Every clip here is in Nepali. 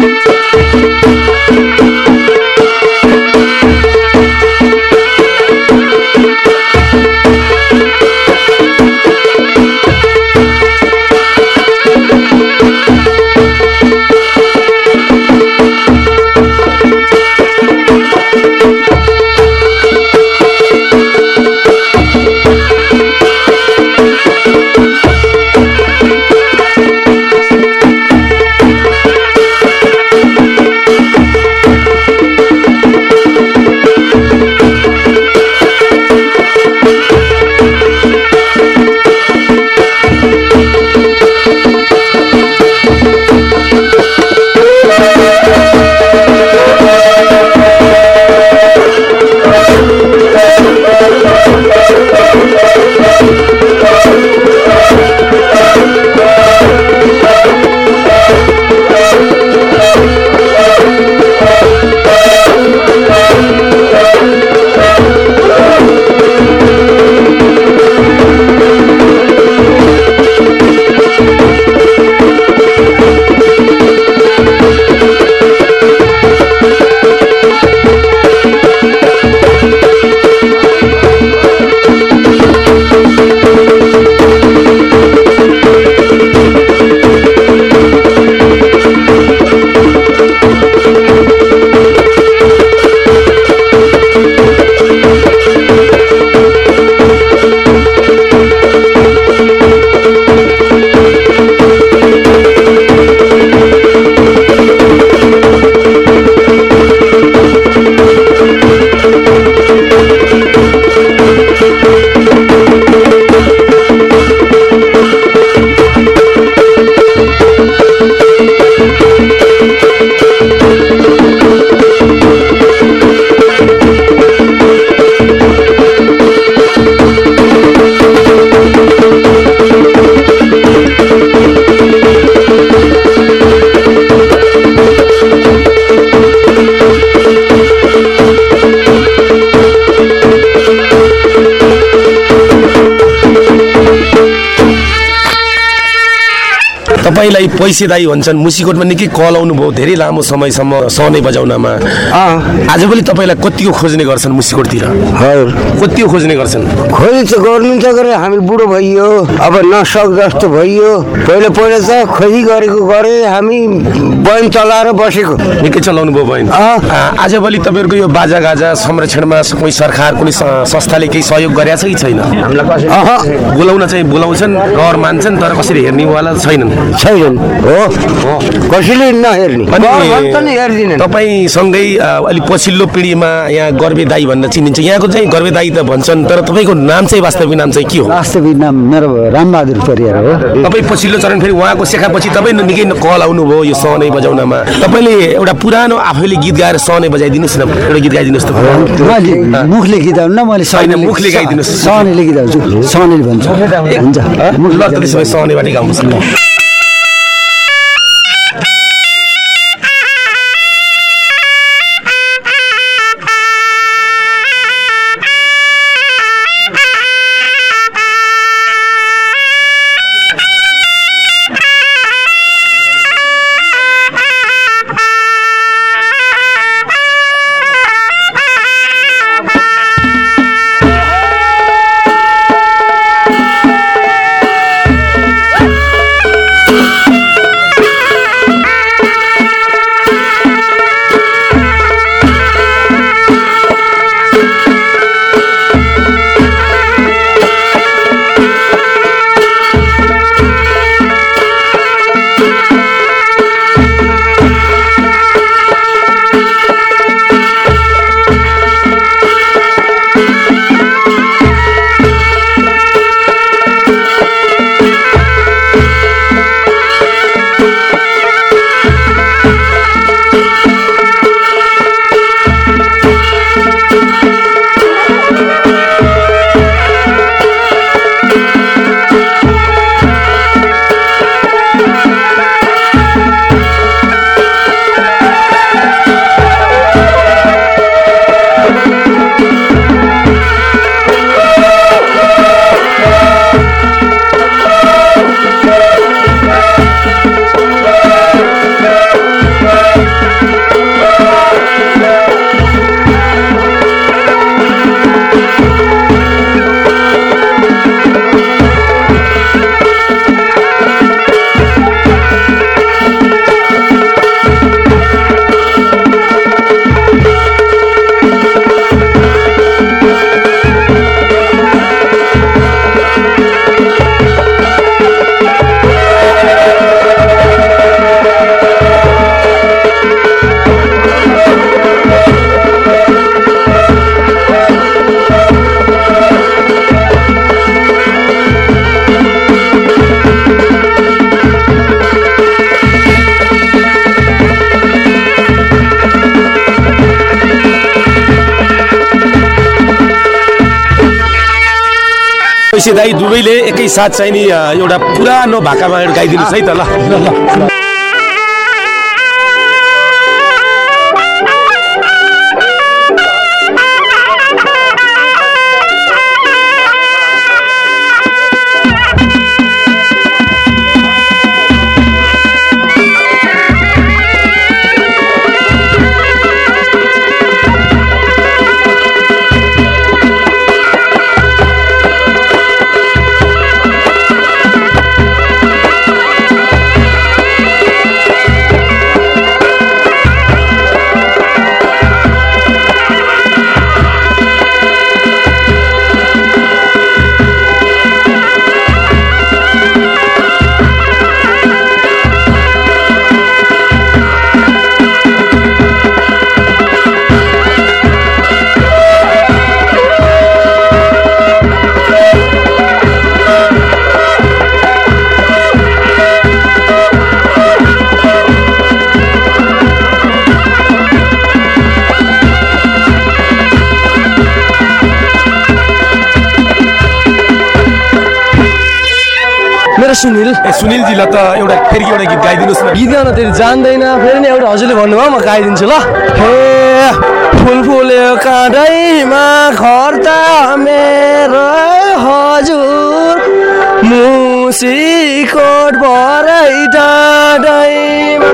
Thank you. तपाईँलाई पैसे दाई भन्छन् मुसिकोटमा निकै कल आउनु भयो धेरै लामो समयसम्म सहनै बजाउनमा। आजभोलि तपाईँलाई कतिको खोज्ने गर्छन् मुसिकोटतिर? कतिको खोज्ने गर्छन्? खोजी त गर्नु त गरे हामी बुढो भइयो अब नसक जस्तो भइयो। पहिला पहिला त खोजी गरेको गरे हामी बयम चलाएर बसेको। निकै चलाउनु भयो बहिनी। अँ। आ, आजभोलि तपाईँहरूको यो बाजा गाजा संरक्षणमा कुनै सरकार कुनै संस्थाले केही सहयोग गरेका छ कि छैन? बोलाउन चाहिँ बोलाउँछन् रहर मान्छन् तर कसरी हेर्नेवाला छैनन्? छैनन् हो कसैले नहेर्ने तपाईँसँगै आ, अलिक पछिल्लो पिँढीमा यहाँ गर्वे दाई भनेर चिनिन्छ यहाँको चाहिँ गर्वे दाई त भन्छन् तर तपाईँको नाम चाहिँ वास्तविक नाम चाहिँ के हो वास्तविक नाम मेरो रामबहादुर परियार हो तपाईँ पछिल्लो चरण फेरि उहाँको सेखापछि तपाईँ निकै कल आउनुभयो यो सहनै बजाउनमा तपाईँले एउटा पुरानो आफैले गीत गाएर सहनै बजाइदिनुहोस् न एउटा गीत गाइदिनुहोस् त मुखले गीताउनु न मैले होइन, मुखले गाइदिनुहोस्। सहनेले गीताउँछु सहनेले भन्छु हुन्छ सहनैबाट पैसे दाई दुवैले एकैसाथ चाहिँ नि एउटा पुरानो भाकामा गाइदिनुहोस् है त ल। मेरो सुनिल। ए सुनिलजीलाई त एउटा फेरि एउटा गीत गाइदिनुहोस् न। गीत गाउन त्यसले जान्दैन फेरि नि एउटा हजुरले भन्नुभयो म गाइदिन्छु ल। हे। फुल फुल्यो काँडैमा खर्ता मेरो हजुर। मुस मुसिकोट भरै डाँडैमा।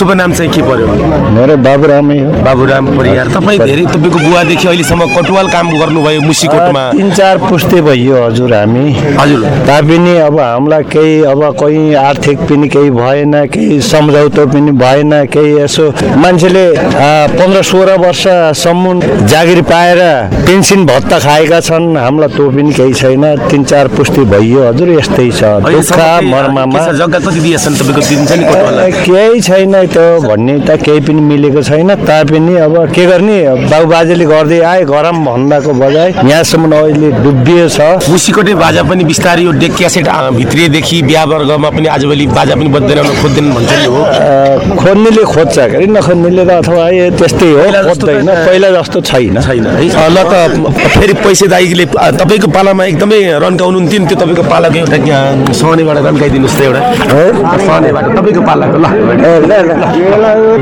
शुभ नाम चाहिँ के पर्यो? मेरो बाबुरामै हो। बाबुराम परियार तपाईँ धेरै तपाईँको बुवादेखि अहिलेसम्म कटुवाल काम गर्नुभयो मुसिकोटमा। तिन चार पुस्ते भइयो हजुर हामी। हजुर। तापनि अब हामीलाई केही अब कोही आर्थिक पनि केही भएन केही सम्झौतो पनि भएन केही यसो मान्छेले पन्ध्र सोह्र वर्षसम्म जागिर पाएर पेन्सन भत्ता खाएका छन्। हामीलाई त्यो पनि केही छैन। तिन चार पुस्ते भइयो हजुर यस्तै छ। दुःख मर्ममा। केही छैन। त्यो भन्ने त केही पनि मिलेको छैन। तापनि अब के गर्ने? बाबुबाजेले गर्दै आए गरम भन्दाको बजाय यहाँसम्म अहिले डुबियो छ मुसिकोटे बाजा पनि बिस्तारै यो डेक क्यासेट आ, भित्रिएदेखि बिहा वर्गमा पनि आजभोलि बाजा पनि बज्दैन खोज्दैन भन्छ नि हो। खोज्नेले खोज्छ के अरे नखोज्नेले त अथवा त्यस्तै हो खोज्दैन। त- पहिला जस्तो छैन। छैन है। ल त फेरि पैसे दाइले तपाईँको पालामा एकदमै रन्काउनु हुन्थ्यो नि त्यो तपाईँको पालाको एउटा सहनेबाट रन्काइदिनुहोस् त एउटा। सहनेबाट तपाईँको पालाको ल। ए, ल, ल। la viola, güey.